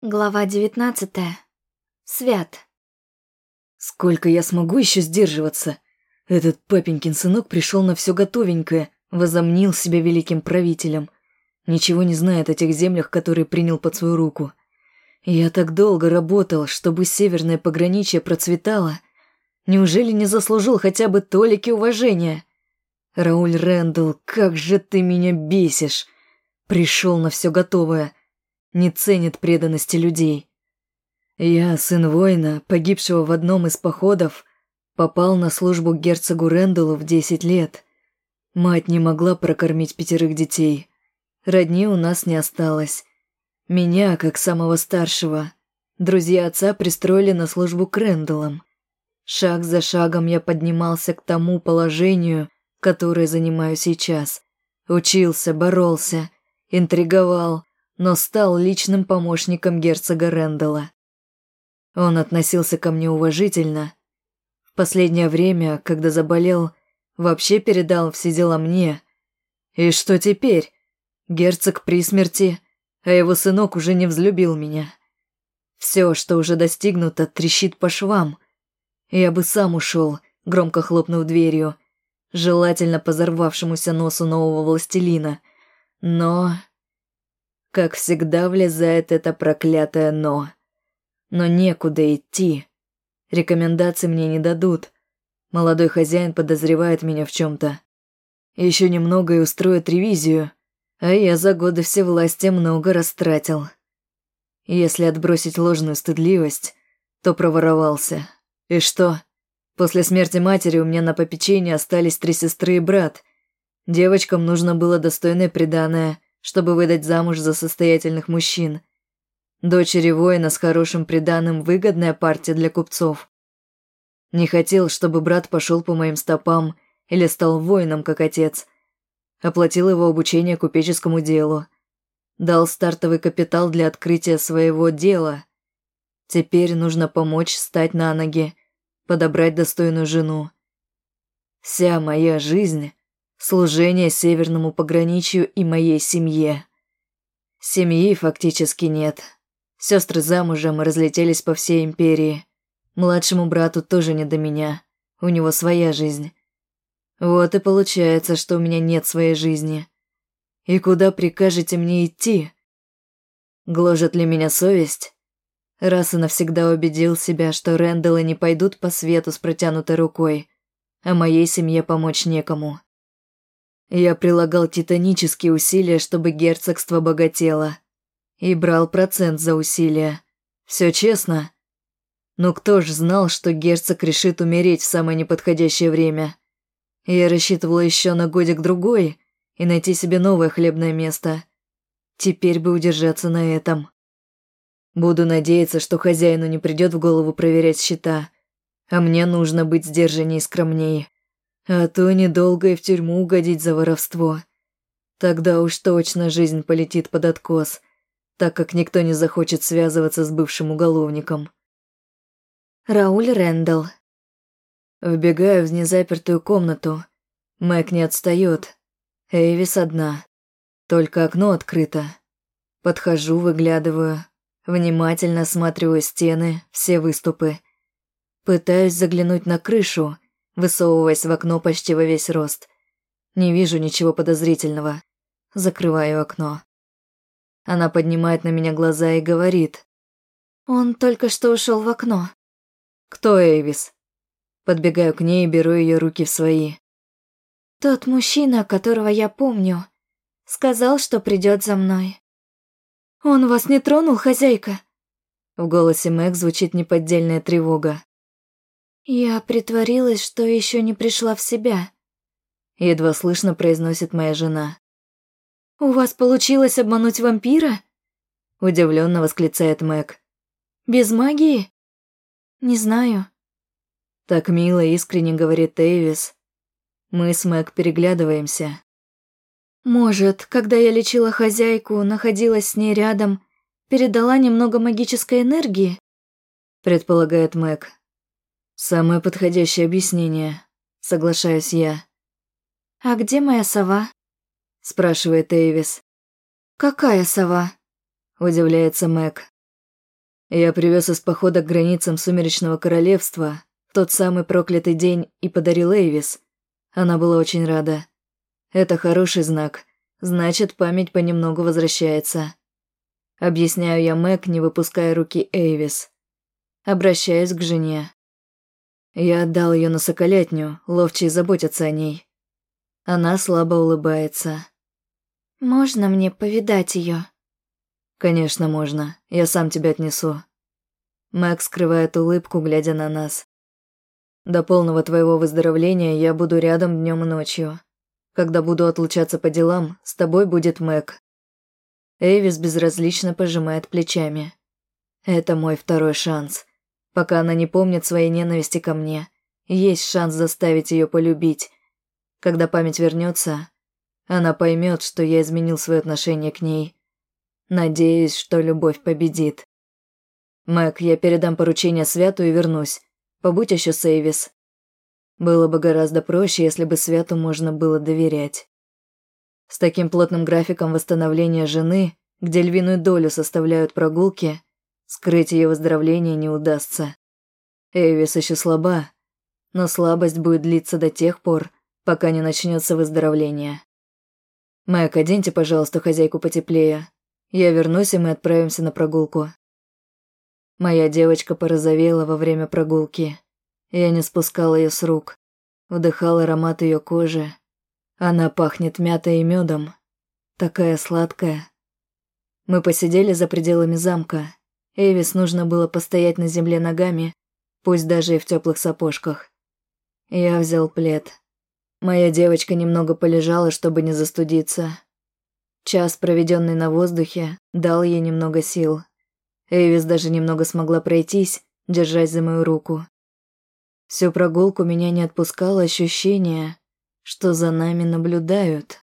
Глава девятнадцатая. Свят. Сколько я смогу еще сдерживаться? Этот папенькин сынок пришел на все готовенькое, возомнил себя великим правителем. Ничего не знает о тех землях, которые принял под свою руку. Я так долго работал, чтобы северное пограничье процветало. Неужели не заслужил хотя бы толики уважения? Рауль Рэндалл, как же ты меня бесишь! Пришел на все готовое — не ценит преданности людей. Я, сын воина, погибшего в одном из походов, попал на службу к герцогу Рэндаллу в десять лет. Мать не могла прокормить пятерых детей. Родни у нас не осталось. Меня, как самого старшего, друзья отца пристроили на службу к Рэндаллам. Шаг за шагом я поднимался к тому положению, которое занимаю сейчас. Учился, боролся, интриговал, но стал личным помощником герцога Рэндалла. Он относился ко мне уважительно. В последнее время, когда заболел, вообще передал все дела мне. И что теперь? Герцог при смерти, а его сынок уже не взлюбил меня. Все, что уже достигнуто, трещит по швам. Я бы сам ушел, громко хлопнув дверью, желательно позорвавшемуся носу нового властелина. Но как всегда влезает это проклятое «но». Но некуда идти. Рекомендаций мне не дадут. Молодой хозяин подозревает меня в чем-то. Еще немного и устроит ревизию, а я за годы всевластия много растратил. Если отбросить ложную стыдливость, то проворовался. И что? После смерти матери у меня на попечении остались три сестры и брат. Девочкам нужно было достойное приданое – чтобы выдать замуж за состоятельных мужчин. Дочери воина с хорошим приданым выгодная партия для купцов. Не хотел, чтобы брат пошел по моим стопам или стал воином, как отец. Оплатил его обучение купеческому делу. Дал стартовый капитал для открытия своего дела. Теперь нужно помочь встать на ноги, подобрать достойную жену. Вся моя жизнь Служение северному пограничью и моей семье. Семьи фактически нет. Сестры замужем и разлетелись по всей империи. Младшему брату тоже не до меня. У него своя жизнь. Вот и получается, что у меня нет своей жизни. И куда прикажете мне идти? Гложет ли меня совесть? Раз и навсегда убедил себя, что Рэндаллы не пойдут по свету с протянутой рукой, а моей семье помочь некому. Я прилагал титанические усилия, чтобы герцогство богатело. И брал процент за усилия. Все честно. Но кто ж знал, что герцог решит умереть в самое неподходящее время? Я рассчитывала еще на годик-другой и найти себе новое хлебное место. Теперь бы удержаться на этом. Буду надеяться, что хозяину не придет в голову проверять счета, а мне нужно быть сдержаннее и скромнее. А то недолго и в тюрьму угодить за воровство. Тогда уж точно жизнь полетит под откос, так как никто не захочет связываться с бывшим уголовником. Рауль Рэндалл. Вбегаю в незапертую комнату. Мэг не отстает. Эйвис одна. Только окно открыто. Подхожу, выглядываю. Внимательно осматриваю стены, все выступы. Пытаюсь заглянуть на крышу — высовываясь в окно почти во весь рост. Не вижу ничего подозрительного. Закрываю окно. Она поднимает на меня глаза и говорит. «Он только что ушел в окно». «Кто Эйвис?» Подбегаю к ней и беру ее руки в свои. «Тот мужчина, которого я помню, сказал, что придет за мной». «Он вас не тронул, хозяйка?» В голосе Мэг звучит неподдельная тревога. «Я притворилась, что еще не пришла в себя», — едва слышно произносит моя жена. «У вас получилось обмануть вампира?» — удивленно восклицает Мэг. «Без магии?» «Не знаю». Так мило и искренне говорит Эйвис. Мы с Мэг переглядываемся. «Может, когда я лечила хозяйку, находилась с ней рядом, передала немного магической энергии?» предполагает Мэг. «Самое подходящее объяснение», — соглашаюсь я. «А где моя сова?» — спрашивает Эйвис. «Какая сова?» — удивляется Мэг. Я привез из похода к границам Сумеречного Королевства тот самый проклятый день и подарил Эйвис. Она была очень рада. Это хороший знак. Значит, память понемногу возвращается. Объясняю я Мэг, не выпуская руки Эйвис. Обращаюсь к жене. Я отдал ее на соколятню, ловчие заботятся о ней. Она слабо улыбается. «Можно мне повидать ее? «Конечно, можно. Я сам тебя отнесу». Мэг скрывает улыбку, глядя на нас. «До полного твоего выздоровления я буду рядом днем и ночью. Когда буду отлучаться по делам, с тобой будет Мэг». Эйвис безразлично пожимает плечами. «Это мой второй шанс. Пока она не помнит своей ненависти ко мне, есть шанс заставить ее полюбить. Когда память вернется, она поймет, что я изменил свое отношение к ней» Надеюсь, что любовь победит. Мэг, я передам поручение Святу и вернусь. Побудь еще с Эйвис. Было бы гораздо проще, если бы Святу можно было доверять. С таким плотным графиком восстановления жены, где львиную долю составляют прогулки, скрыть ее выздоровление не удастся. Эйвис еще слаба, но слабость будет длиться до тех пор, пока не начнется выздоровление. Мэг, оденьте, пожалуйста, хозяйку потеплее, я вернусь, и мы отправимся на прогулку. Моя девочка порозовела во время прогулки. Я не спускал ее с рук. Вдыхал аромат ее кожи. Она пахнет мятой и медом. Такая сладкая. Мы посидели за пределами замка. Эвис нужно было постоять на земле ногами, пусть даже и в теплых сапожках. Я взял плед. Моя девочка немного полежала, чтобы не застудиться. Час, проведенный на воздухе, дал ей немного сил. Эвис даже немного смогла пройтись, держась за мою руку. Всю прогулку меня не отпускало ощущение, что за нами наблюдают.